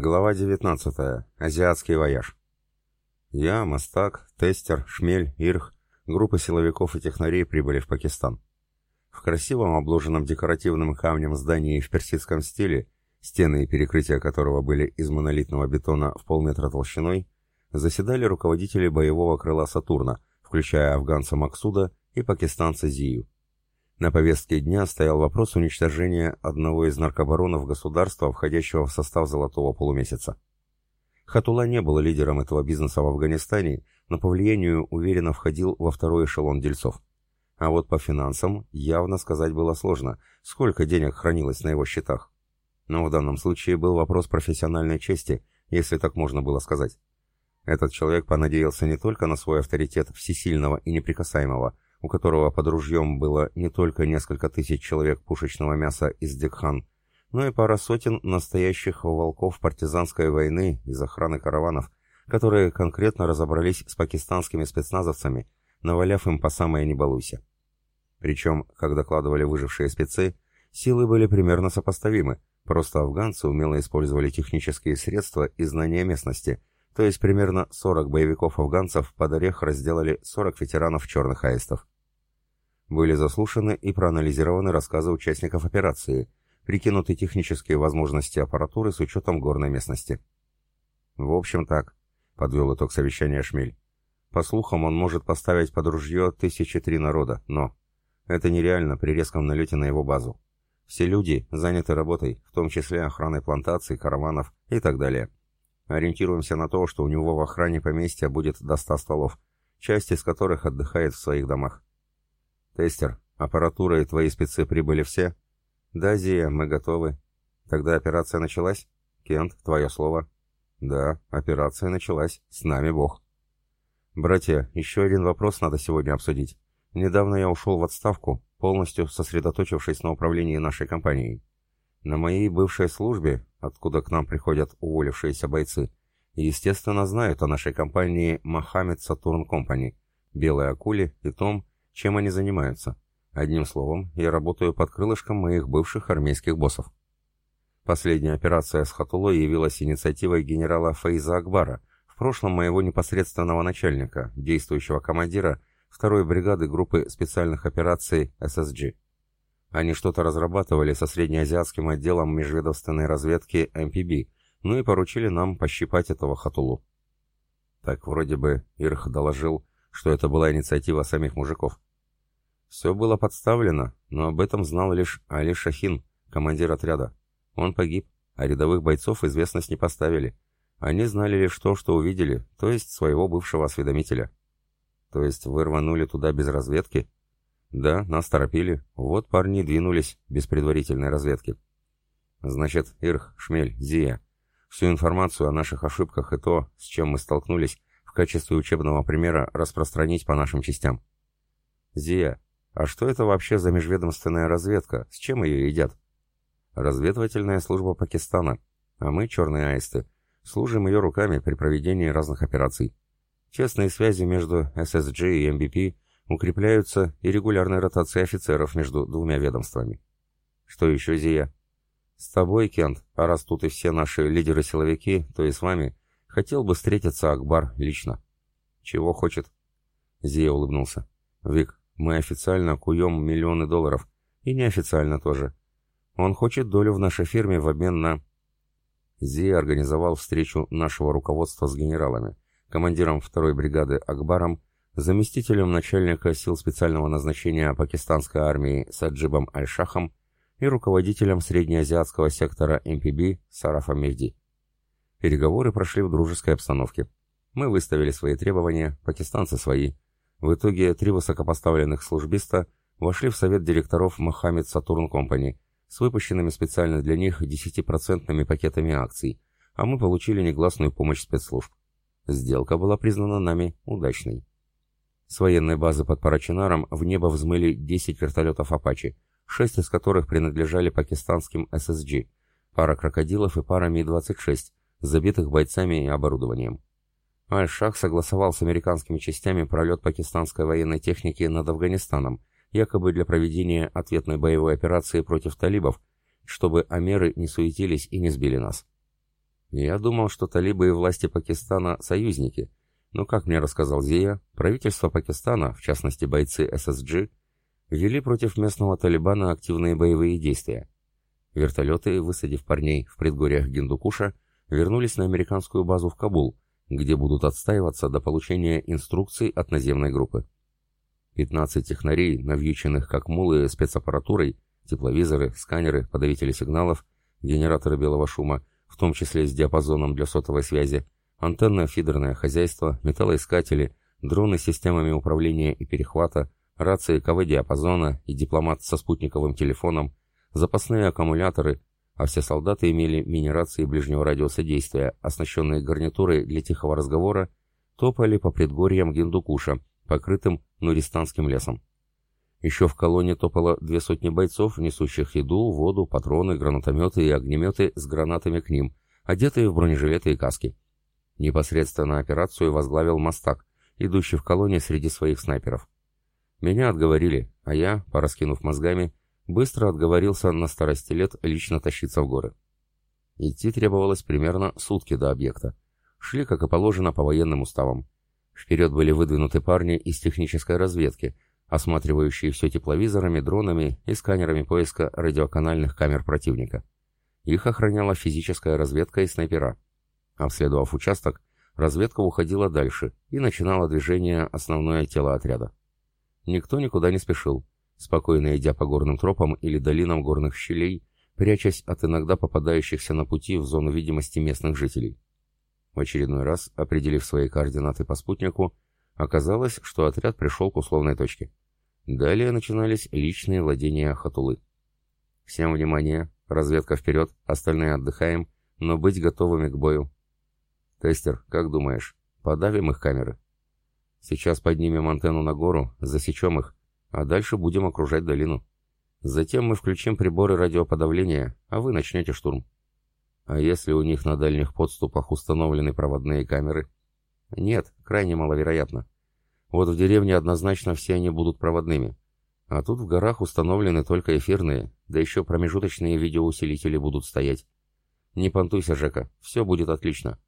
Глава 19. Азиатский вояж. Я, Мастак, Тестер, Шмель, Ирх, группа силовиков и технарей прибыли в Пакистан. В красивом обложенном декоративным камнем здании в персидском стиле, стены и перекрытия которого были из монолитного бетона в полметра толщиной, заседали руководители боевого крыла «Сатурна», включая афганца Максуда и пакистанца Зию. На повестке дня стоял вопрос уничтожения одного из наркобаронов государства, входящего в состав Золотого полумесяца. Хатула не был лидером этого бизнеса в Афганистане, но по влиянию уверенно входил во второй эшелон дельцов. А вот по финансам явно сказать было сложно, сколько денег хранилось на его счетах. Но в данном случае был вопрос профессиональной чести, если так можно было сказать. Этот человек понадеялся не только на свой авторитет всесильного и неприкасаемого, у которого под ружьем было не только несколько тысяч человек пушечного мяса из Декхан, но и пара сотен настоящих волков партизанской войны из охраны караванов, которые конкретно разобрались с пакистанскими спецназовцами, наваляв им по самое не балуйся. Причем, как докладывали выжившие спецы, силы были примерно сопоставимы, просто афганцы умело использовали технические средства и знания местности, то есть примерно 40 боевиков-афганцев под орех разделали 40 ветеранов черных аистов. Были заслушаны и проанализированы рассказы участников операции, прикинуты технические возможности аппаратуры с учетом горной местности. В общем так, подвел итог совещания Шмель. По слухам, он может поставить под ружье тысячи три народа, но это нереально при резком налете на его базу. Все люди заняты работой, в том числе охраной плантаций, караванов и так далее. Ориентируемся на то, что у него в охране поместья будет до ста столов, часть из которых отдыхает в своих домах. «Тестер, аппаратура и твои спецы прибыли все?» «Да, Зия, мы готовы». «Тогда операция началась?» «Кент, твое слово». «Да, операция началась. С нами Бог». «Братья, еще один вопрос надо сегодня обсудить. Недавно я ушел в отставку, полностью сосредоточившись на управлении нашей компанией. На моей бывшей службе, откуда к нам приходят уволившиеся бойцы, естественно, знают о нашей компании Мохаммед Сатурн Компани, Белой Акуле и том, чем они занимаются. Одним словом, я работаю под крылышком моих бывших армейских боссов. Последняя операция с Хатулой явилась инициативой генерала Фейза Акбара, в прошлом моего непосредственного начальника, действующего командира второй бригады группы специальных операций ССГ. Они что-то разрабатывали со среднеазиатским отделом межведомственной разведки МПБ, ну и поручили нам пощипать этого Хатулу. Так вроде бы Ирх доложил, что это была инициатива самих мужиков. Все было подставлено, но об этом знал лишь Али Шахин, командир отряда. Он погиб, а рядовых бойцов известность не поставили. Они знали лишь то, что увидели, то есть своего бывшего осведомителя. То есть вы рванули туда без разведки? Да, нас торопили. Вот парни двинулись без предварительной разведки. Значит, Ирх, Шмель, Зия, всю информацию о наших ошибках и то, с чем мы столкнулись, в качестве учебного примера распространить по нашим частям. Зия, а что это вообще за межведомственная разведка? С чем ее едят? Разведывательная служба Пакистана. А мы, черные аисты, служим ее руками при проведении разных операций. Честные связи между ССГ и МБП укрепляются и регулярной ротацией офицеров между двумя ведомствами. Что еще, Зия? С тобой, Кент, а раз тут и все наши лидеры-силовики, то и с вами, хотел бы встретиться Акбар лично. Чего хочет? Зия улыбнулся. Вик, мы официально куем миллионы долларов. И неофициально тоже. Он хочет долю в нашей фирме в обмен на... Зи организовал встречу нашего руководства с генералами, командиром второй бригады Акбаром, заместителем начальника сил специального назначения пакистанской армии Саджибом Аль-Шахом и руководителем среднеазиатского сектора МПБ Сарафом Мехди. Переговоры прошли в дружеской обстановке. Мы выставили свои требования, пакистанцы свои – в итоге три высокопоставленных службиста вошли в совет директоров Мохаммед Сатурн Компани с выпущенными специально для них 10% пакетами акций, а мы получили негласную помощь спецслужб. Сделка была признана нами удачной. С военной базы под Парачинаром в небо взмыли 10 вертолетов «Апачи», шесть из которых принадлежали пакистанским ССГ, пара крокодилов и пара Ми-26, забитых бойцами и оборудованием. Аль-Шах согласовал с американскими частями пролет пакистанской военной техники над Афганистаном, якобы для проведения ответной боевой операции против талибов, чтобы амеры не суетились и не сбили нас. Я думал, что талибы и власти Пакистана – союзники, но, как мне рассказал Зия, правительство Пакистана, в частности бойцы ССГ, вели против местного Талибана активные боевые действия. Вертолеты, высадив парней в предгорьях Гиндукуша, вернулись на американскую базу в Кабул, где будут отстаиваться до получения инструкций от наземной группы. 15 технарей, навьюченных как мулы спецаппаратурой, тепловизоры, сканеры, подавители сигналов, генераторы белого шума, в том числе с диапазоном для сотовой связи, антенно-фидерное хозяйство, металлоискатели, дроны с системами управления и перехвата, рации КВ-диапазона и дипломат со спутниковым телефоном, запасные аккумуляторы, а все солдаты имели мини-рации ближнего радиуса действия, оснащенные гарнитурой для тихого разговора, топали по предгорьям Гиндукуша, покрытым нуристанским лесом. Еще в колонне топало две сотни бойцов, несущих еду, воду, патроны, гранатометы и огнеметы с гранатами к ним, одетые в бронежилеты и каски. Непосредственно операцию возглавил Мастак, идущий в колонне среди своих снайперов. Меня отговорили, а я, пораскинув мозгами, быстро отговорился на старости лет лично тащиться в горы. Идти требовалось примерно сутки до объекта. Шли, как и положено, по военным уставам. Вперед были выдвинуты парни из технической разведки, осматривающие все тепловизорами, дронами и сканерами поиска радиоканальных камер противника. Их охраняла физическая разведка и снайпера. Обследовав участок, разведка уходила дальше и начинала движение основное тело отряда. Никто никуда не спешил, спокойно идя по горным тропам или долинам горных щелей, прячась от иногда попадающихся на пути в зону видимости местных жителей. В очередной раз, определив свои координаты по спутнику, оказалось, что отряд пришел к условной точке. Далее начинались личные владения Хатулы. «Всем внимание! Разведка вперед, остальные отдыхаем, но быть готовыми к бою. «Тестер, как думаешь, подавим их камеры?» «Сейчас поднимем антенну на гору, засечем их, а дальше будем окружать долину. Затем мы включим приборы радиоподавления, а вы начнете штурм». «А если у них на дальних подступах установлены проводные камеры?» «Нет, крайне маловероятно. Вот в деревне однозначно все они будут проводными. А тут в горах установлены только эфирные, да еще промежуточные видеоусилители будут стоять. Не понтуйся, Жека, все будет отлично.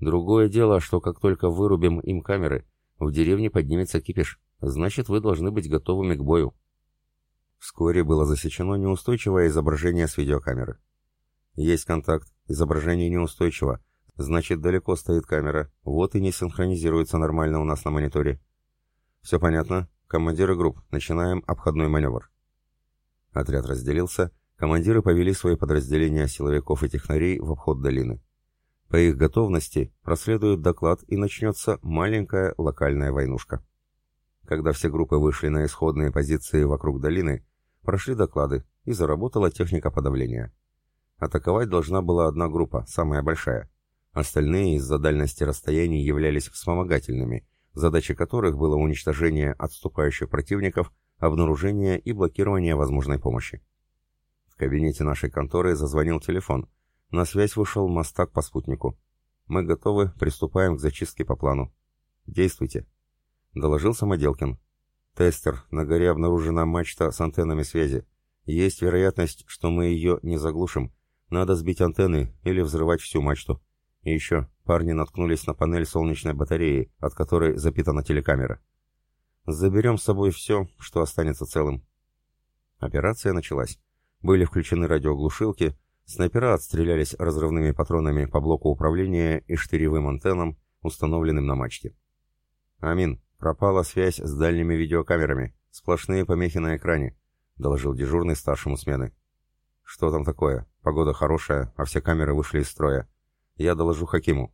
Другое дело, что как только вырубим им камеры, в деревне поднимется кипиш. Значит, вы должны быть готовыми к бою. Вскоре было засечено неустойчивое изображение с видеокамеры. Есть контакт, изображение неустойчиво. Значит, далеко стоит камера, вот и не синхронизируется нормально у нас на мониторе. Все понятно? Командиры групп, начинаем обходной маневр. Отряд разделился, командиры повели свои подразделения силовиков и технарей в обход долины. По их готовности проследует доклад и начнется маленькая локальная войнушка. Когда все группы вышли на исходные позиции вокруг долины, прошли доклады и заработала техника подавления. Атаковать должна была одна группа, самая большая. Остальные из-за дальности расстояний являлись вспомогательными, задачей которых было уничтожение отступающих противников, обнаружение и блокирование возможной помощи. В кабинете нашей конторы зазвонил телефон – на связь вышел мостак по спутнику. Мы готовы, приступаем к зачистке по плану. Действуйте. Доложил Самоделкин. Тестер, на горе обнаружена мачта с антеннами связи. Есть вероятность, что мы ее не заглушим. Надо сбить антенны или взрывать всю мачту. И еще, парни наткнулись на панель солнечной батареи, от которой запитана телекамера. Заберем с собой все, что останется целым. Операция началась. Были включены радиоглушилки, Снайпера отстрелялись разрывными патронами по блоку управления и штыревым антеннам, установленным на мачте. «Амин, пропала связь с дальними видеокамерами. Сплошные помехи на экране», — доложил дежурный старшему смены. «Что там такое? Погода хорошая, а все камеры вышли из строя. Я доложу Хакиму».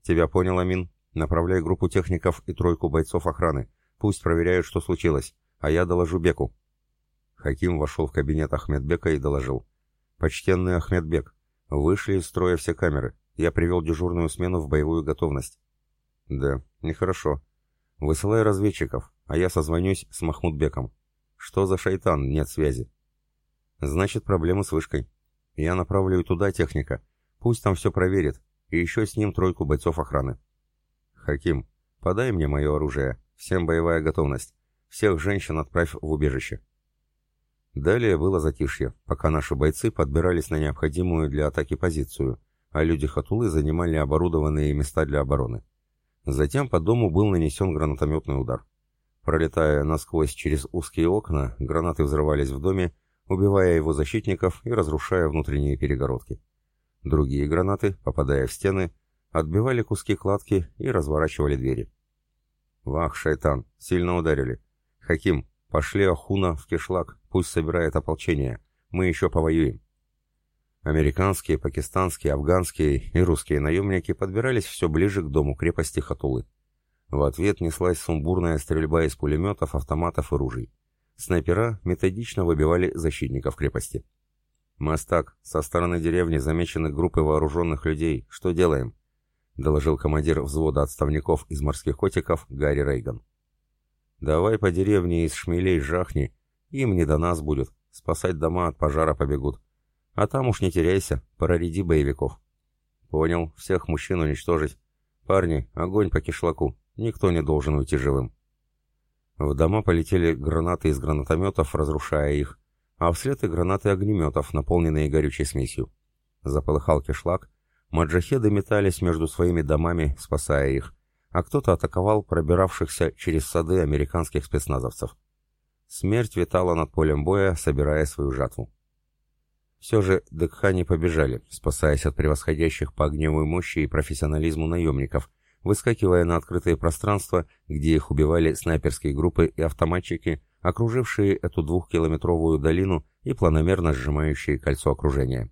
«Тебя понял, Амин. Направляй группу техников и тройку бойцов охраны. Пусть проверяют, что случилось, а я доложу Беку». Хаким вошел в кабинет Ахмедбека и доложил. «Почтенный Ахмедбек, вышли из строя все камеры. Я привел дежурную смену в боевую готовность». «Да, нехорошо. Высылай разведчиков, а я созвонюсь с Махмудбеком. Что за шайтан, нет связи?» «Значит, проблемы с вышкой. Я направлю туда техника. Пусть там все проверит. И еще с ним тройку бойцов охраны». «Хаким, подай мне мое оружие. Всем боевая готовность. Всех женщин отправь в убежище». Далее было затишье, пока наши бойцы подбирались на необходимую для атаки позицию, а люди Хатулы занимали оборудованные места для обороны. Затем по дому был нанесен гранатометный удар. Пролетая насквозь через узкие окна, гранаты взрывались в доме, убивая его защитников и разрушая внутренние перегородки. Другие гранаты, попадая в стены, отбивали куски кладки и разворачивали двери. «Вах, шайтан, сильно ударили. Хаким, пошли Ахуна в кишлак, пусть собирает ополчение. Мы еще повоюем». Американские, пакистанские, афганские и русские наемники подбирались все ближе к дому крепости Хатулы. В ответ неслась сумбурная стрельба из пулеметов, автоматов и ружей. Снайпера методично выбивали защитников крепости. «Мастак, со стороны деревни замечены группы вооруженных людей. Что делаем?» — доложил командир взвода отставников из морских котиков Гарри Рейган. «Давай по деревне из шмелей жахни. Им не до нас будет. Спасать дома от пожара побегут. А там уж не теряйся, проряди боевиков». «Понял. Всех мужчин уничтожить. Парни, огонь по кишлаку. Никто не должен уйти живым». В дома полетели гранаты из гранатометов, разрушая их, а вслед и гранаты огнеметов, наполненные горючей смесью. Заполыхал кишлак, маджахеды метались между своими домами, спасая их, а кто-то атаковал пробиравшихся через сады американских спецназовцев. Смерть витала над полем боя, собирая свою жатву. Все же Декха не побежали, спасаясь от превосходящих по огневой мощи и профессионализму наемников, выскакивая на открытые пространства, где их убивали снайперские группы и автоматчики, окружившие эту двухкилометровую долину и планомерно сжимающие кольцо окружения.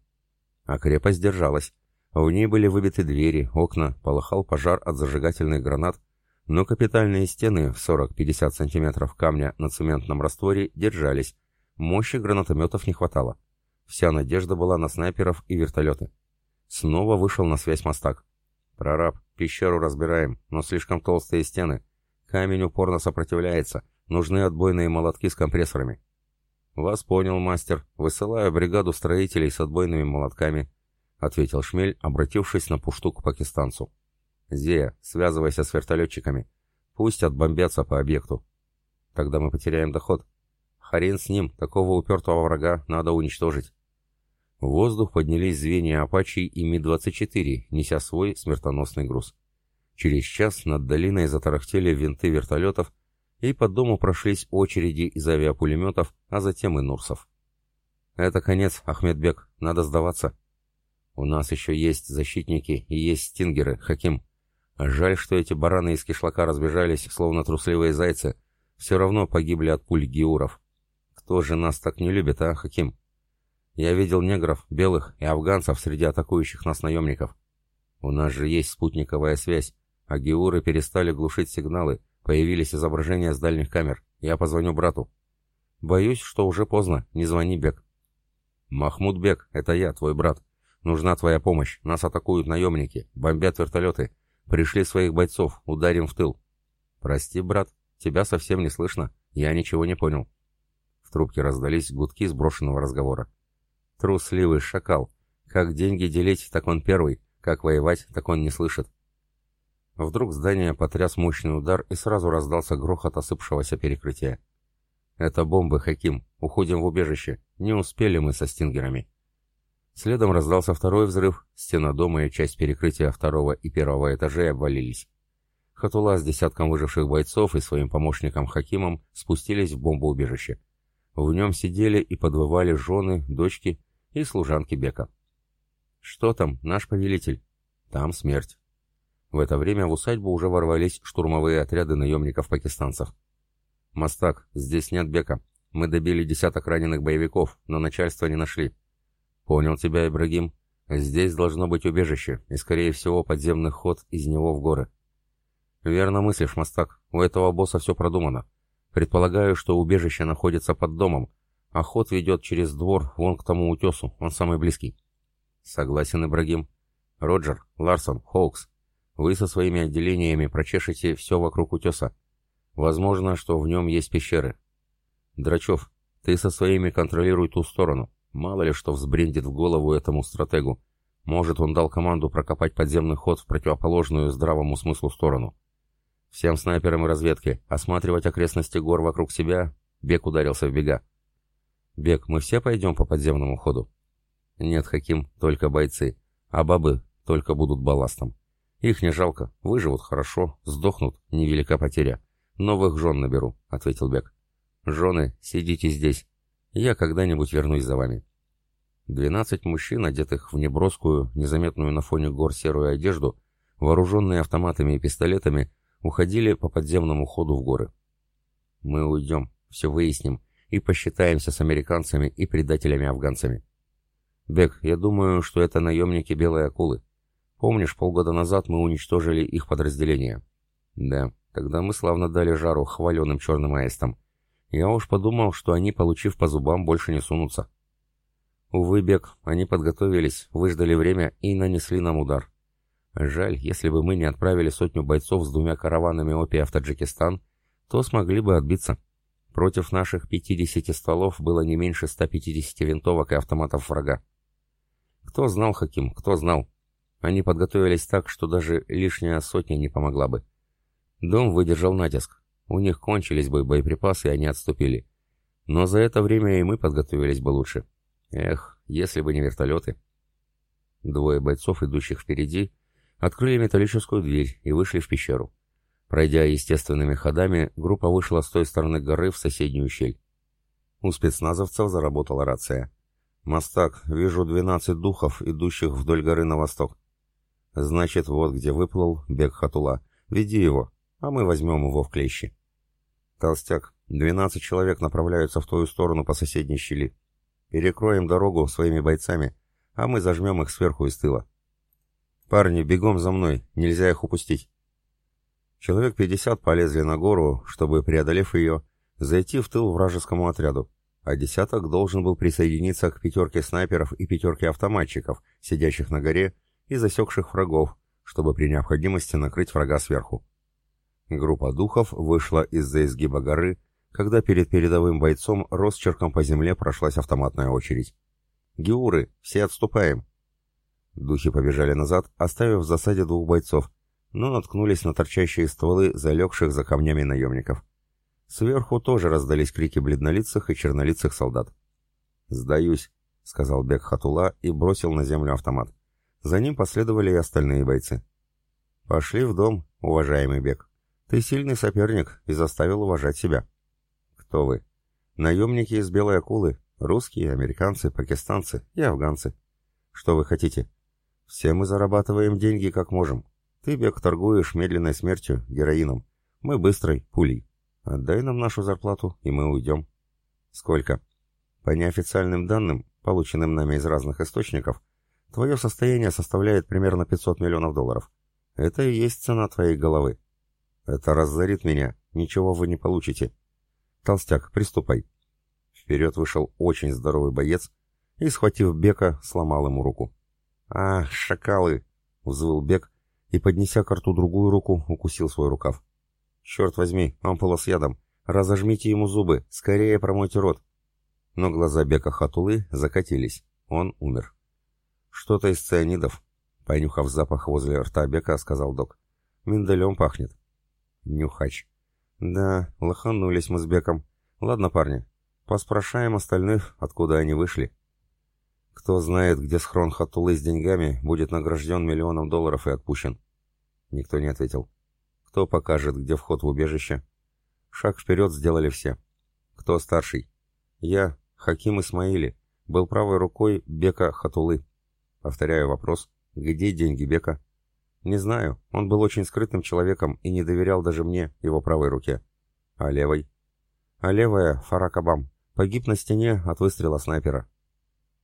А крепость держалась. В ней были выбиты двери, окна, полыхал пожар от зажигательных гранат, но капитальные стены в 40-50 сантиметров камня на цементном растворе держались, мощи гранатометов не хватало. Вся надежда была на снайперов и вертолеты. Снова вышел на связь мостак. «Прораб, пещеру разбираем, но слишком толстые стены. Камень упорно сопротивляется. Нужны отбойные молотки с компрессорами». «Вас понял, мастер. Высылаю бригаду строителей с отбойными молотками», — ответил Шмель, обратившись на пушту к пакистанцу. «Зея, связывайся с вертолетчиками. Пусть отбомбятся по объекту. Тогда мы потеряем доход. Харин с ним, такого упертого врага надо уничтожить». В воздух поднялись звенья «Апачи» и Ми-24, неся свой смертоносный груз. Через час над долиной затарахтели винты вертолетов, и по дому прошлись очереди из авиапулеметов, а затем и Нурсов. «Это конец, Ахмедбек, надо сдаваться. У нас еще есть защитники и есть стингеры, Хаким. Жаль, что эти бараны из кишлака разбежались, словно трусливые зайцы. Все равно погибли от пуль геуров. Кто же нас так не любит, а, Хаким?» Я видел негров, белых и афганцев среди атакующих нас наемников. У нас же есть спутниковая связь, а геуры перестали глушить сигналы, появились изображения с дальних камер. Я позвоню брату. Боюсь, что уже поздно, не звони, Бек. Махмуд Бек, это я, твой брат. Нужна твоя помощь, нас атакуют наемники, бомбят вертолеты. Пришли своих бойцов, ударим в тыл. Прости, брат, тебя совсем не слышно, я ничего не понял. В трубке раздались гудки сброшенного разговора. Трусливый шакал. Как деньги делить, так он первый. Как воевать, так он не слышит. Вдруг здание потряс мощный удар и сразу раздался грохот осыпшегося перекрытия. «Это бомбы, Хаким. Уходим в убежище. Не успели мы со стингерами». Следом раздался второй взрыв, стена дома и часть перекрытия второго и первого этажей обвалились. Хатула с десятком выживших бойцов и своим помощником Хакимом спустились в бомбоубежище. В нем сидели и подвывали жены, дочки и служанки Бека. «Что там, наш повелитель?» «Там смерть». В это время в усадьбу уже ворвались штурмовые отряды наемников-пакистанцев. «Мастак, здесь нет Бека. Мы добили десяток раненых боевиков, но начальство не нашли». «Понял тебя, Ибрагим. Здесь должно быть убежище, и, скорее всего, подземный ход из него в горы». «Верно мыслишь, Мастак. У этого босса все продумано. Предполагаю, что убежище находится под домом, а ход ведет через двор вон к тому утесу, он самый близкий. Согласен, Ибрагим. Роджер, Ларсон, Хоукс, вы со своими отделениями прочешете все вокруг утеса. Возможно, что в нем есть пещеры. Драчев, ты со своими контролируй ту сторону. Мало ли что взбрендит в голову этому стратегу. Может, он дал команду прокопать подземный ход в противоположную здравому смыслу сторону. Всем снайперам и разведке осматривать окрестности гор вокруг себя. Бег ударился в бега. «Бег, мы все пойдем по подземному ходу?» «Нет, Хаким, только бойцы. А бабы, только будут балластом. Их не жалко, выживут хорошо, сдохнут, невелика потеря. Новых жен наберу», — ответил Бек. «Жены, сидите здесь. Я когда-нибудь вернусь за вами». Двенадцать мужчин, одетых в неброскую, незаметную на фоне гор серую одежду, вооруженные автоматами и пистолетами, уходили по подземному ходу в горы. «Мы уйдем, все выясним и посчитаемся с американцами и предателями-афганцами». «Бек, я думаю, что это наемники Белой Акулы. Помнишь, полгода назад мы уничтожили их подразделение?» «Да, тогда мы славно дали жару хваленым черным аистам. Я уж подумал, что они, получив по зубам, больше не сунутся». Увы, Бек, они подготовились, выждали время и нанесли нам удар. Жаль, если бы мы не отправили сотню бойцов с двумя караванами опия в Таджикистан, то смогли бы отбиться. Против наших 50 стволов было не меньше 150 винтовок и автоматов врага. Кто знал, Хаким, кто знал. Они подготовились так, что даже лишняя сотня не помогла бы. Дом выдержал натиск. У них кончились бы боеприпасы, и они отступили. Но за это время и мы подготовились бы лучше. Эх, если бы не вертолеты. Двое бойцов, идущих впереди, открыли металлическую дверь и вышли в пещеру. Пройдя естественными ходами, группа вышла с той стороны горы в соседнюю щель. У спецназовцев заработала рация. «Мастак, вижу двенадцать духов, идущих вдоль горы на восток. Значит, вот где выплыл Бег Хатула. Веди его, а мы возьмем его в клещи». «Толстяк, двенадцать человек направляются в твою сторону по соседней щели. Перекроем дорогу своими бойцами, а мы зажмем их сверху и с тыла. Парни, бегом за мной, нельзя их упустить. Человек пятьдесят полезли на гору, чтобы, преодолев ее, зайти в тыл вражескому отряду, а десяток должен был присоединиться к пятерке снайперов и пятерке автоматчиков, сидящих на горе и засекших врагов, чтобы при необходимости накрыть врага сверху. Группа духов вышла из-за изгиба горы когда перед передовым бойцом росчерком по земле прошлась автоматная очередь. «Геуры, все отступаем!» Духи побежали назад, оставив в засаде двух бойцов, но наткнулись на торчащие стволы залегших за камнями наемников. Сверху тоже раздались крики бледнолицых и чернолицых солдат. «Сдаюсь», — сказал Бек Хатула и бросил на землю автомат. За ним последовали и остальные бойцы. «Пошли в дом, уважаемый Бек. Ты сильный соперник и заставил уважать себя». «Кто вы?» «Наемники из Белой Акулы. Русские, американцы, пакистанцы и афганцы. Что вы хотите?» «Все мы зарабатываем деньги как можем. Ты, Бек, торгуешь медленной смертью, героином. Мы быстрой, пулей. Отдай нам нашу зарплату, и мы уйдем». «Сколько?» «По неофициальным данным, полученным нами из разных источников, твое состояние составляет примерно 500 миллионов долларов. Это и есть цена твоей головы. Это разорит меня, ничего вы не получите. «Толстяк, приступай». Вперед вышел очень здоровый боец и, схватив Бека, сломал ему руку. «А, шакалы!» — взвыл Бек и, поднеся к рту другую руку, укусил свой рукав. «Черт возьми, ампула с ядом! Разожмите ему зубы! Скорее промойте рот!» Но глаза Бека Хатулы закатились. Он умер. «Что-то из цианидов», — понюхав запах возле рта Бека, сказал док. «Миндалем пахнет». «Нюхач», «Да, лоханулись мы с Беком. Ладно, парни, поспрашаем остальных, откуда они вышли. Кто знает, где схрон Хатулы с деньгами, будет награжден миллионом долларов и отпущен». Никто не ответил. «Кто покажет, где вход в убежище?» Шаг вперед сделали все. «Кто старший?» «Я, Хаким Исмаили, был правой рукой Бека Хатулы». Повторяю вопрос. «Где деньги Бека?» «Не знаю. Он был очень скрытным человеком и не доверял даже мне, его правой руке. А левой?» «А левая — Фаракабам. Погиб на стене от выстрела снайпера».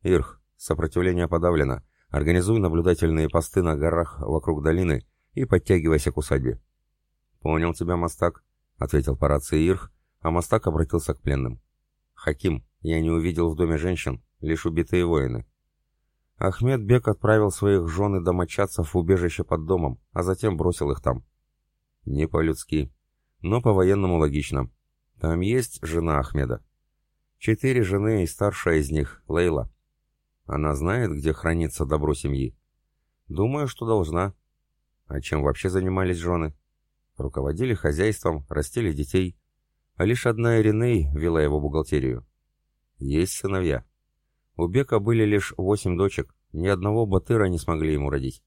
«Ирх, сопротивление подавлено. Организуй наблюдательные посты на горах вокруг долины и подтягивайся к усадьбе». «Понял тебя, Мастак», — ответил по рации Ирх, а Мастак обратился к пленным. «Хаким, я не увидел в доме женщин, лишь убитые воины. Ахмед Бек отправил своих жен и домочадцев в убежище под домом, а затем бросил их там. Не по-людски, но по-военному логично. Там есть жена Ахмеда. Четыре жены и старшая из них, Лейла. Она знает, где хранится добро семьи? Думаю, что должна. А чем вообще занимались жены? Руководили хозяйством, растили детей. А лишь одна Ириней вела его бухгалтерию. Есть сыновья. У Бека были лишь восемь дочек, ни одного батыра не смогли ему родить.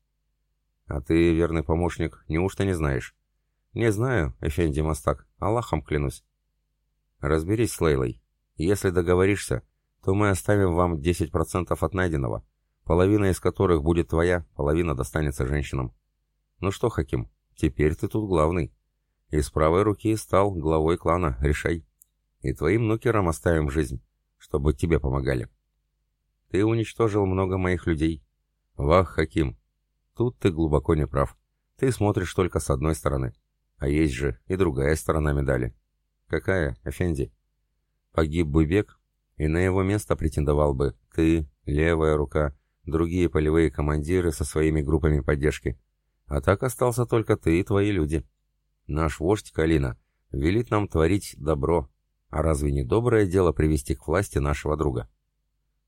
А ты, верный помощник, неужто не знаешь? Не знаю, Эфенди Мастак, Аллахом клянусь. Разберись с Лейлой. Если договоришься, то мы оставим вам 10% от найденного, половина из которых будет твоя, половина достанется женщинам. Ну что, Хаким, теперь ты тут главный. Из правой руки стал главой клана, решай. И твоим нукерам оставим жизнь, чтобы тебе помогали. Ты уничтожил много моих людей. Вах, Хаким, тут ты глубоко не прав. Ты смотришь только с одной стороны. А есть же и другая сторона медали. Какая, Эфенди? Погиб бы Бек, и на его место претендовал бы ты, левая рука, другие полевые командиры со своими группами поддержки. А так остался только ты и твои люди. Наш вождь Калина велит нам творить добро, а разве не доброе дело привести к власти нашего друга?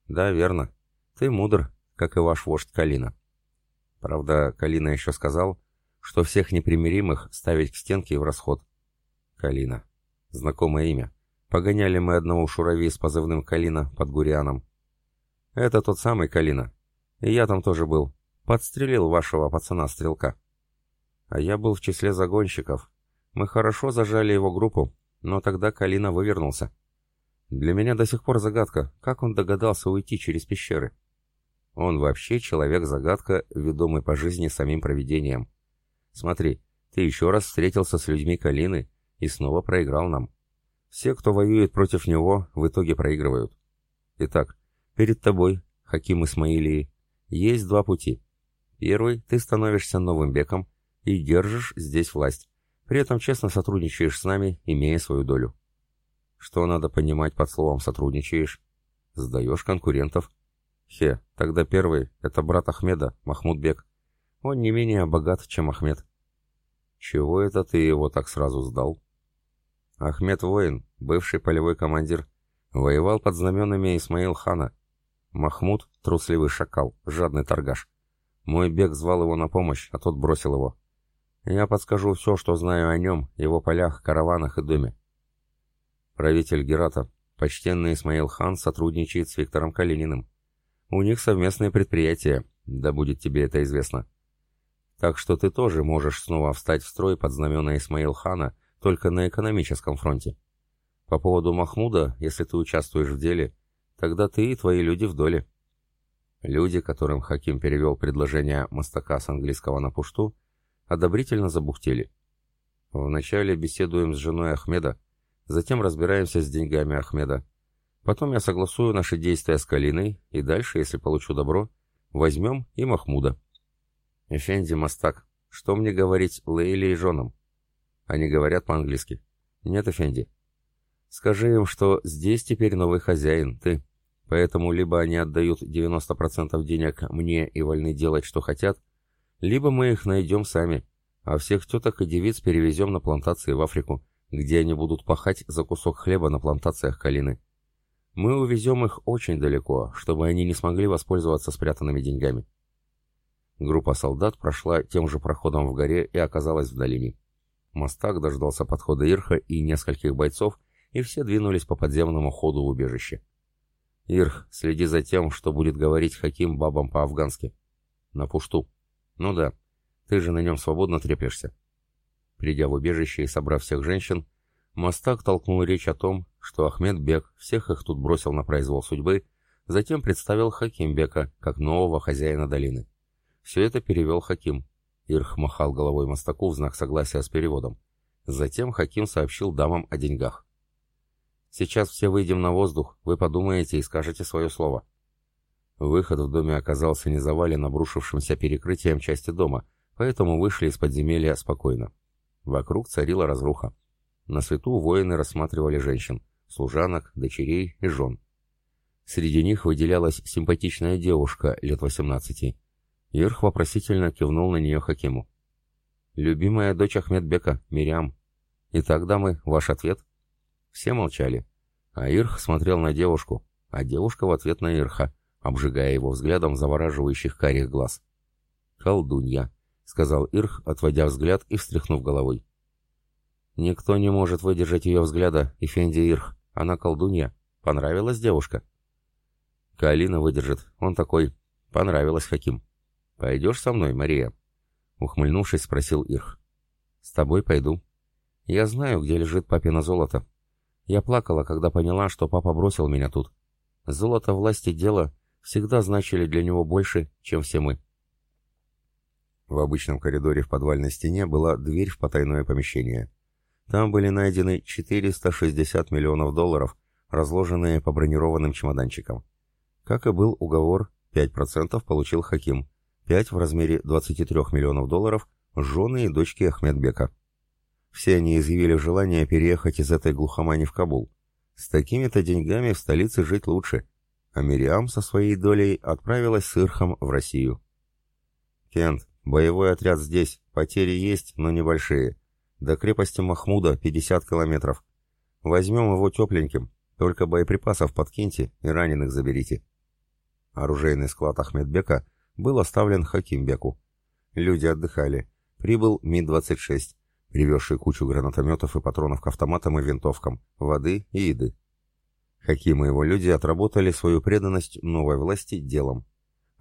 Да, верно. Ты мудр, как и ваш вождь Калина. Правда, Калина еще сказал, что всех непримиримых ставить к стенке и в расход. Калина. Знакомое имя. Погоняли мы одного шурави с позывным Калина под Гурианом. Это тот самый Калина. И я там тоже был. Подстрелил вашего пацана-стрелка. А я был в числе загонщиков. Мы хорошо зажали его группу, но тогда Калина вывернулся. Для меня до сих пор загадка, как он догадался уйти через пещеры. Он вообще человек-загадка, ведомый по жизни самим провидением. Смотри, ты еще раз встретился с людьми Калины и снова проиграл нам. Все, кто воюет против него, в итоге проигрывают. Итак, перед тобой, Хаким Исмаилии, есть два пути. Первый, ты становишься новым беком и держишь здесь власть. При этом честно сотрудничаешь с нами, имея свою долю. Что надо понимать под словом «сотрудничаешь»? Сдаешь конкурентов. Хе, тогда первый — это брат Ахмеда, Махмуд Бек. Он не менее богат, чем Ахмед. Чего это ты его так сразу сдал? Ахмед воин, бывший полевой командир, воевал под знаменами Исмаил хана. Махмуд — трусливый шакал, жадный торгаш. Мой бег звал его на помощь, а тот бросил его. Я подскажу все, что знаю о нем, его полях, караванах и доме. Правитель Герата, почтенный Исмаил хан, сотрудничает с Виктором Калининым. У них совместные предприятия, да будет тебе это известно. Так что ты тоже можешь снова встать в строй под знамена Исмаил хана, только на экономическом фронте. По поводу Махмуда, если ты участвуешь в деле, тогда ты и твои люди в доле. Люди, которым Хаким перевел предложение Мастака с английского на пушту, одобрительно забухтели. Вначале беседуем с женой Ахмеда, затем разбираемся с деньгами Ахмеда. Потом я согласую наши действия с Калиной, и дальше, если получу добро, возьмем и Махмуда. Эфенди Мастак, что мне говорить Лейли и женам? Они говорят по-английски. Нет, Эфенди. Скажи им, что здесь теперь новый хозяин, ты. Поэтому либо они отдают 90% денег мне и вольны делать, что хотят, либо мы их найдем сами, а всех теток и девиц перевезем на плантации в Африку, где они будут пахать за кусок хлеба на плантациях калины. Мы увезем их очень далеко, чтобы они не смогли воспользоваться спрятанными деньгами. Группа солдат прошла тем же проходом в горе и оказалась в долине. Мастак дождался подхода Ирха и нескольких бойцов, и все двинулись по подземному ходу в убежище. «Ирх, следи за тем, что будет говорить Хаким бабам по-афгански. На пушту. Ну да, ты же на нем свободно треплешься». Придя в убежище и собрав всех женщин, Мастак толкнул речь о том, что Ахмед Бек всех их тут бросил на произвол судьбы, затем представил Хаким Бека как нового хозяина долины. Все это перевел Хаким. Ирх махал головой Мастаку в знак согласия с переводом. Затем Хаким сообщил дамам о деньгах. Сейчас все выйдем на воздух, вы подумаете и скажете свое слово. Выход в доме оказался не завален обрушившимся перекрытием части дома, поэтому вышли из подземелья спокойно. Вокруг царила разруха. На свету воины рассматривали женщин, служанок, дочерей и жен. Среди них выделялась симпатичная девушка лет 18. Ирх вопросительно кивнул на нее Хакиму. «Любимая дочь Ахмедбека, Мириам. Итак, дамы, ваш ответ?» Все молчали. А Ирх смотрел на девушку, а девушка в ответ на Ирха, обжигая его взглядом завораживающих карих глаз. «Колдунья», — сказал Ирх, отводя взгляд и встряхнув головой. «Никто не может выдержать ее взгляда, Эфенди Ирх. Она колдунья. Понравилась девушка?» «Калина выдержит. Он такой. Понравилась Хаким. Пойдешь со мной, Мария?» — ухмыльнувшись, спросил Ирх. «С тобой пойду. Я знаю, где лежит папино золото. Я плакала, когда поняла, что папа бросил меня тут. Золото, власти, дело всегда значили для него больше, чем все мы». В обычном коридоре в подвальной стене была дверь в потайное помещение. Там были найдены 460 миллионов долларов, разложенные по бронированным чемоданчикам. Как и был уговор, 5% получил Хаким, 5 в размере 23 миллионов долларов жены и дочки Ахмедбека. Все они изъявили желание переехать из этой глухомани в Кабул. С такими-то деньгами в столице жить лучше, а Мириам со своей долей отправилась с Ирхом в Россию. «Кент, боевой отряд здесь, потери есть, но небольшие. До крепости Махмуда 50 километров. Возьмем его тепленьким, только боеприпасов подкиньте и раненых заберите». Оружейный склад Ахмедбека был оставлен Хакимбеку. Люди отдыхали. Прибыл Ми-26, привезший кучу гранатометов и патронов к автоматам и винтовкам, воды и еды. Хаким и его люди отработали свою преданность новой власти делом.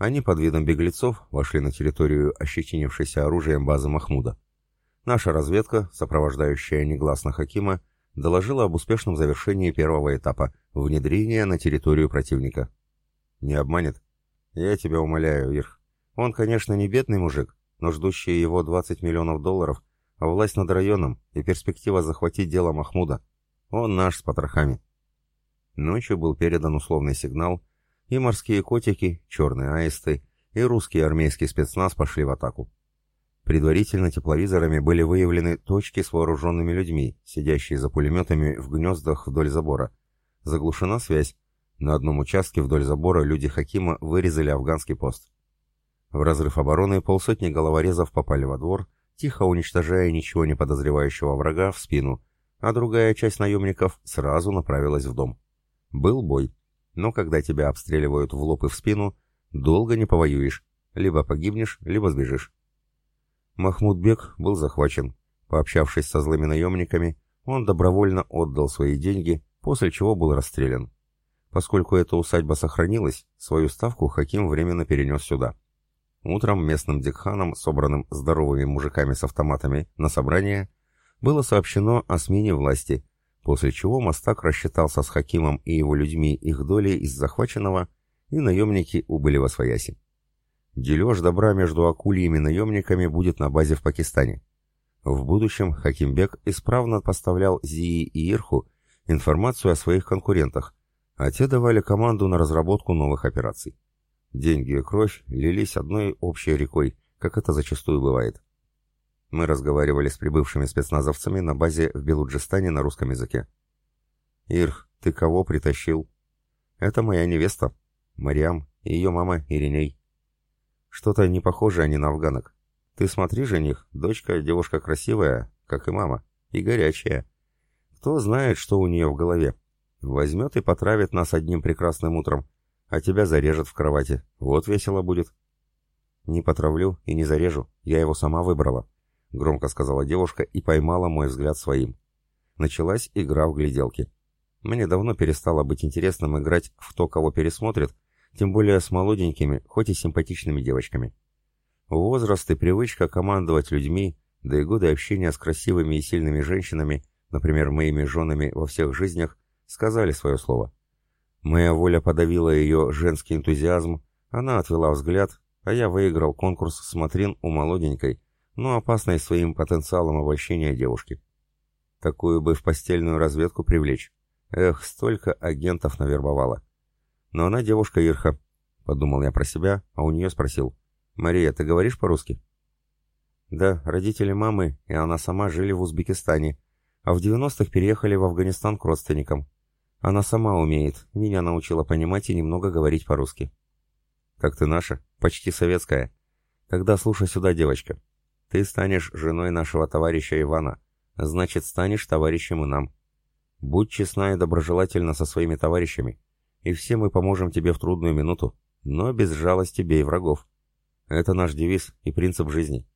Они под видом беглецов вошли на территорию ощетинившейся оружием базы Махмуда. Наша разведка, сопровождающая негласно Хакима, доложила об успешном завершении первого этапа – внедрения на территорию противника. Не обманет? Я тебя умоляю, Ирх. Он, конечно, не бедный мужик, но ждущие его 20 миллионов долларов, а власть над районом и перспектива захватить дело Махмуда. Он наш с потрохами. Ночью был передан условный сигнал, и морские котики, черные аисты и русский армейский спецназ пошли в атаку. Предварительно тепловизорами были выявлены точки с вооруженными людьми, сидящие за пулеметами в гнездах вдоль забора. Заглушена связь, на одном участке вдоль забора люди Хакима вырезали афганский пост. В разрыв обороны полсотни головорезов попали во двор, тихо уничтожая ничего не подозревающего врага в спину, а другая часть наемников сразу направилась в дом. Был бой, но когда тебя обстреливают в лоб и в спину, долго не повоюешь, либо погибнешь, либо сбежишь. Махмуд Бек был захвачен. Пообщавшись со злыми наемниками, он добровольно отдал свои деньги, после чего был расстрелян. Поскольку эта усадьба сохранилась, свою ставку Хаким временно перенес сюда. Утром местным дикханам, собранным здоровыми мужиками с автоматами на собрание, было сообщено о смене власти, после чего Мастак рассчитался с Хакимом и его людьми их долей из захваченного, и наемники убыли во свояси. Дележ добра между акульями наемниками будет на базе в Пакистане. В будущем Хакимбек исправно поставлял Зии и Ирху информацию о своих конкурентах, а те давали команду на разработку новых операций. Деньги и кровь лились одной общей рекой, как это зачастую бывает. Мы разговаривали с прибывшими спецназовцами на базе в Белуджистане на русском языке. «Ирх, ты кого притащил?» «Это моя невеста, Мариам, и ее мама Ириней». «Что-то не похоже они на афганок. Ты смотри, жених, дочка девушка красивая, как и мама, и горячая. Кто знает, что у нее в голове. Возьмет и потравит нас одним прекрасным утром, а тебя зарежет в кровати. Вот весело будет. Не потравлю и не зарежу, я его сама выбрала, громко сказала девушка и поймала мой взгляд своим. Началась игра в гляделки. Мне давно перестало быть интересным играть в то, кого пересмотрит, тем более с молоденькими, хоть и симпатичными девочками. Возраст и привычка командовать людьми, да и годы общения с красивыми и сильными женщинами, например, моими женами во всех жизнях, сказали свое слово. Моя воля подавила ее женский энтузиазм, она отвела взгляд, а я выиграл конкурс смотрин у молоденькой, но опасной своим потенциалом обольщения девушки. Такую бы в постельную разведку привлечь. Эх, столько агентов навербовала. Но она девушка Ирха. Подумал я про себя, а у нее спросил. «Мария, ты говоришь по-русски?» «Да, родители мамы и она сама жили в Узбекистане, а в 90-х переехали в Афганистан к родственникам. Она сама умеет, меня научила понимать и немного говорить по-русски. Как ты наша? Почти советская. Тогда слушай сюда, девочка. Ты станешь женой нашего товарища Ивана, значит, станешь товарищем и нам. Будь честна и доброжелательна со своими товарищами, и все мы поможем тебе в трудную минуту, но без жалости бей врагов. Это наш девиз и принцип жизни.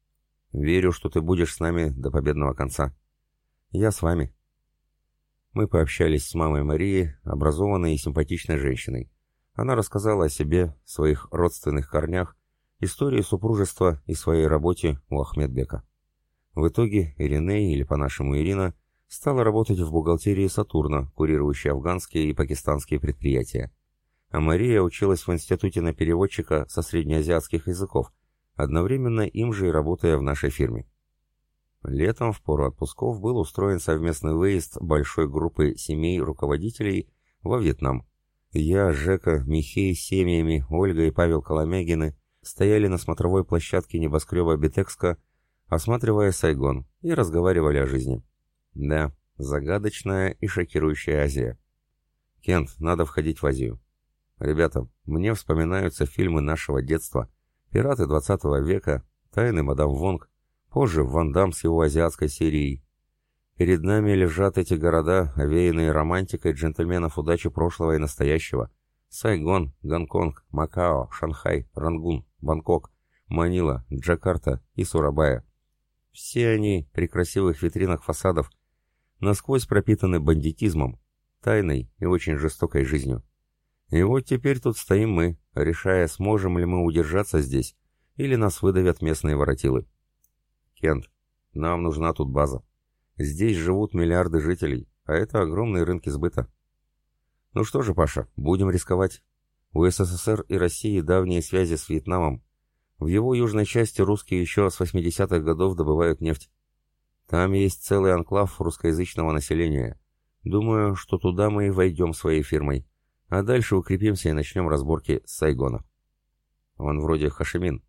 Верю, что ты будешь с нами до победного конца. Я с вами. Мы пообщались с мамой Марии, образованной и симпатичной женщиной. Она рассказала о себе, своих родственных корнях истории супружества и своей работе у Ахмедбека. В итоге Ирине, или по-нашему Ирина, стала работать в бухгалтерии Сатурна, курирующей афганские и пакистанские предприятия. А Мария училась в институте на переводчика со среднеазиатских языков, одновременно им же и работая в нашей фирме. Летом в пору отпусков был устроен совместный выезд большой группы семей руководителей во Вьетнам. Я, Жека, Михей с семьями, Ольга и Павел Коломягины стояли на смотровой площадке небоскреба Битекска, осматривая Сайгон, и разговаривали о жизни. Да, загадочная и шокирующая Азия. Кент, надо входить в Азию. Ребята, мне вспоминаются фильмы нашего детства. Пираты 20 века, Тайны мадам Вонг, позже Ван Дам с его азиатской серией. Перед нами лежат эти города, овеянные романтикой джентльменов удачи прошлого и настоящего. Сайгон, Гонконг, Макао, Шанхай, Рангун, Бангкок, Манила, Джакарта и Сурабая. Все они при красивых витринах фасадов насквозь пропитаны бандитизмом, тайной и очень жестокой жизнью. И вот теперь тут стоим мы, решая, сможем ли мы удержаться здесь, или нас выдавят местные воротилы. Кент, нам нужна тут база. Здесь живут миллиарды жителей, а это огромные рынки сбыта. Ну что же, Паша, будем рисковать. У СССР и России давние связи с Вьетнамом. В его южной части русские еще с 80-х годов добывают нефть. Там есть целый анклав русскоязычного населения. Думаю, что туда мы и войдем своей фирмой. А дальше укрепимся и начнем разборки с Сайгона. Он вроде Хашимин.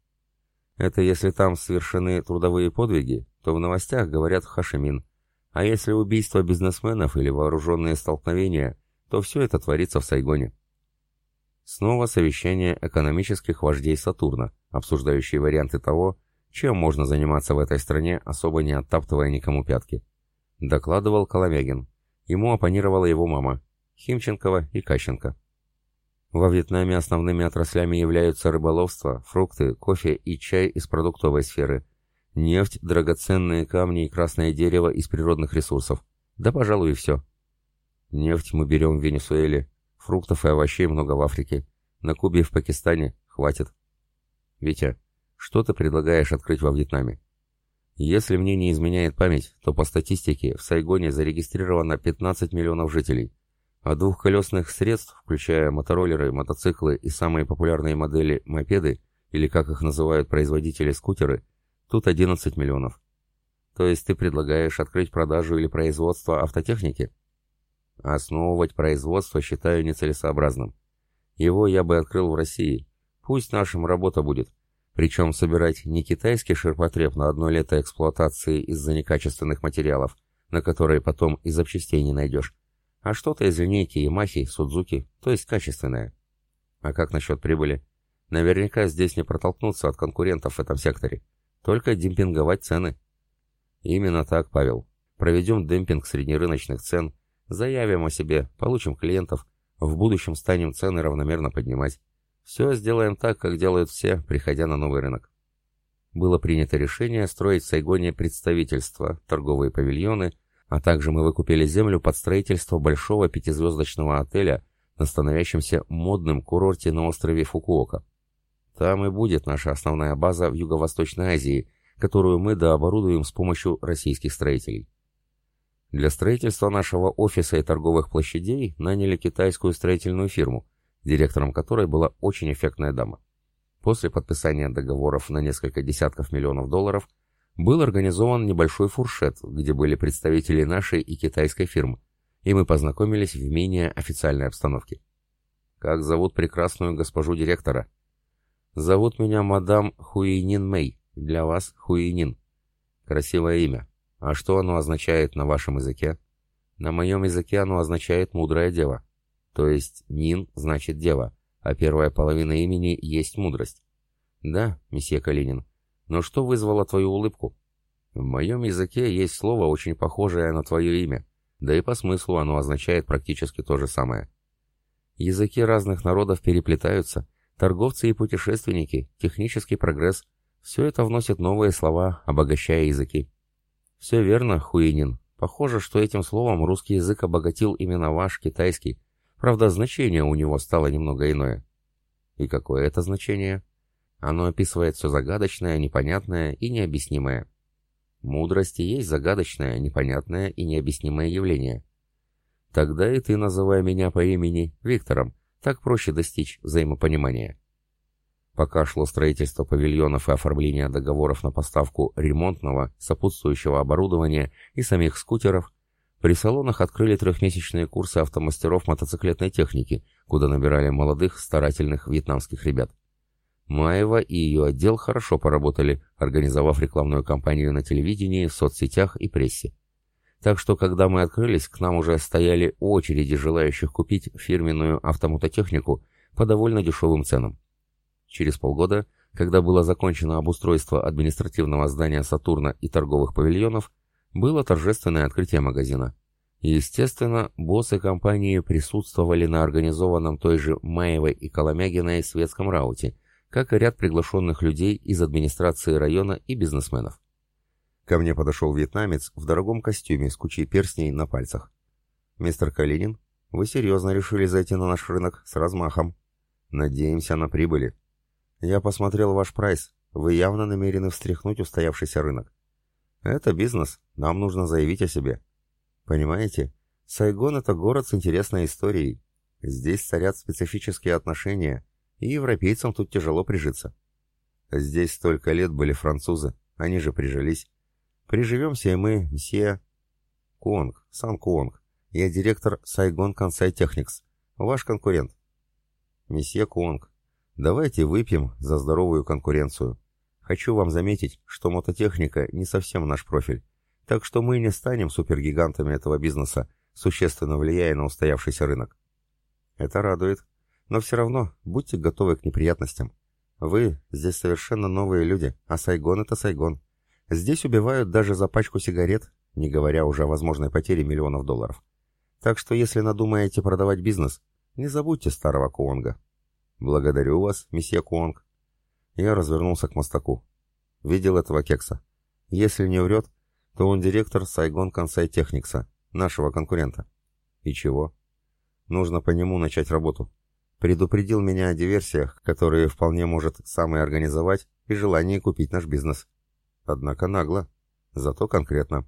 Это если там совершены трудовые подвиги, то в новостях говорят Хашимин. А если убийство бизнесменов или вооруженные столкновения, то все это творится в Сайгоне. Снова совещание экономических вождей Сатурна, обсуждающие варианты того, чем можно заниматься в этой стране, особо не оттаптывая никому пятки. Докладывал Коломягин. Ему оппонировала его мама, Химченкова и Кащенко. Во Вьетнаме основными отраслями являются рыболовство, фрукты, кофе и чай из продуктовой сферы, нефть, драгоценные камни и красное дерево из природных ресурсов. Да, пожалуй, и все. Нефть мы берем в Венесуэле, фруктов и овощей много в Африке, на Кубе и в Пакистане хватит. Витя, что ты предлагаешь открыть во Вьетнаме? Если мне не изменяет память, то по статистике в Сайгоне зарегистрировано 15 миллионов жителей, а двухколесных средств, включая мотороллеры, мотоциклы и самые популярные модели мопеды, или как их называют производители скутеры, тут 11 миллионов. То есть ты предлагаешь открыть продажу или производство автотехники? Основывать производство считаю нецелесообразным. Его я бы открыл в России. Пусть нашим работа будет, причем собирать не китайский ширпотреб на одно лето эксплуатации из-за некачественных материалов, на которые потом и запчастей не найдешь, а что-то из линейки Ямахи, Судзуки, то есть качественное. А как насчет прибыли? Наверняка здесь не протолкнуться от конкурентов в этом секторе. Только демпинговать цены. Именно так, Павел. Проведем демпинг среднерыночных цен, заявим о себе, получим клиентов, в будущем станем цены равномерно поднимать. Все сделаем так, как делают все, приходя на новый рынок. Было принято решение строить в Сайгоне представительства, торговые павильоны, а также мы выкупили землю под строительство большого пятизвездочного отеля на становящемся модном курорте на острове Фукуока. Там и будет наша основная база в Юго-Восточной Азии, которую мы дооборудуем с помощью российских строителей. Для строительства нашего офиса и торговых площадей наняли китайскую строительную фирму – директором которой была очень эффектная дама. После подписания договоров на несколько десятков миллионов долларов был организован небольшой фуршет, где были представители нашей и китайской фирмы, и мы познакомились в менее официальной обстановке. «Как зовут прекрасную госпожу директора?» «Зовут меня мадам Хуинин Мэй. Для вас Хуинин». «Красивое имя. А что оно означает на вашем языке?» «На моем языке оно означает «мудрая дева». То есть Нин значит дева, а первая половина имени есть мудрость. Да, месье Калинин. Но что вызвало твою улыбку? В моем языке есть слово, очень похожее на твое имя, да и по смыслу оно означает практически то же самое. Языки разных народов переплетаются, торговцы и путешественники, технический прогресс – все это вносит новые слова, обогащая языки. Все верно, Хуинин. Похоже, что этим словом русский язык обогатил именно ваш, китайский, Правда, значение у него стало немного иное. И какое это значение? Оно описывает все загадочное, непонятное и необъяснимое. Мудрость и есть загадочное, непонятное и необъяснимое явление. Тогда и ты называй меня по имени Виктором, так проще достичь взаимопонимания. Пока шло строительство павильонов и оформление договоров на поставку ремонтного, сопутствующего оборудования и самих скутеров, при салонах открыли трехмесячные курсы автомастеров мотоциклетной техники, куда набирали молодых, старательных вьетнамских ребят. Маева и ее отдел хорошо поработали, организовав рекламную кампанию на телевидении, в соцсетях и прессе. Так что, когда мы открылись, к нам уже стояли очереди желающих купить фирменную автомототехнику по довольно дешевым ценам. Через полгода, когда было закончено обустройство административного здания «Сатурна» и торговых павильонов, было торжественное открытие магазина. Естественно, боссы компании присутствовали на организованном той же Маевой и Коломягиной светском рауте, как и ряд приглашенных людей из администрации района и бизнесменов. Ко мне подошел вьетнамец в дорогом костюме с кучей перстней на пальцах. «Мистер Калинин, вы серьезно решили зайти на наш рынок с размахом? Надеемся на прибыли. Я посмотрел ваш прайс. Вы явно намерены встряхнуть устоявшийся рынок. Это бизнес, нам нужно заявить о себе. Понимаете, Сайгон — это город с интересной историей. Здесь царят специфические отношения, и европейцам тут тяжело прижиться. Здесь столько лет были французы, они же прижились. Приживемся и мы, мсье... Куонг, сам Куонг. Я директор Сайгон Консай Техникс. Ваш конкурент. Месье Куонг, давайте выпьем за здоровую конкуренцию. Хочу вам заметить, что мототехника не совсем наш профиль. Так что мы не станем супергигантами этого бизнеса, существенно влияя на устоявшийся рынок. Это радует. Но все равно будьте готовы к неприятностям. Вы здесь совершенно новые люди, а Сайгон — это Сайгон. Здесь убивают даже за пачку сигарет, не говоря уже о возможной потере миллионов долларов. Так что если надумаете продавать бизнес, не забудьте старого Куонга. Благодарю вас, месье Куонг. Я развернулся к мостаку. Видел этого кекса. Если не врет, то он директор Сайгон Консай Техникса, нашего конкурента. И чего? Нужно по нему начать работу. Предупредил меня о диверсиях, которые вполне может сам и организовать, и желании купить наш бизнес. Однако нагло. Зато конкретно.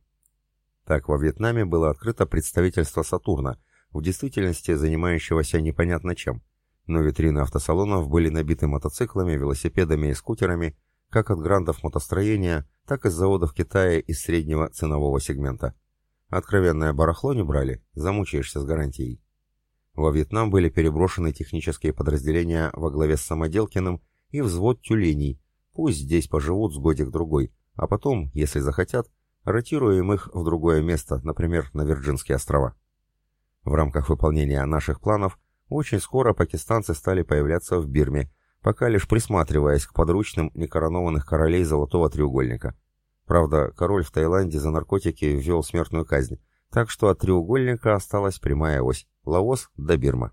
Так во Вьетнаме было открыто представительство «Сатурна», в действительности занимающегося непонятно чем. Но витрины автосалонов были набиты мотоциклами, велосипедами и скутерами, как от грандов мотостроения, так и с заводов Китая из среднего ценового сегмента. Откровенное барахло не брали, замучаешься с гарантией. Во Вьетнам были переброшены технические подразделения во главе с Самоделкиным и взвод тюленей. Пусть здесь поживут с годик-другой, а потом, если захотят, ротируем их в другое место, например, на Вирджинские острова. В рамках выполнения наших планов очень скоро пакистанцы стали появляться в Бирме, пока лишь присматриваясь к подручным некоронованных королей Золотого Треугольника. Правда, король в Таиланде за наркотики ввел смертную казнь, так что от треугольника осталась прямая ось – Лаос до Бирма.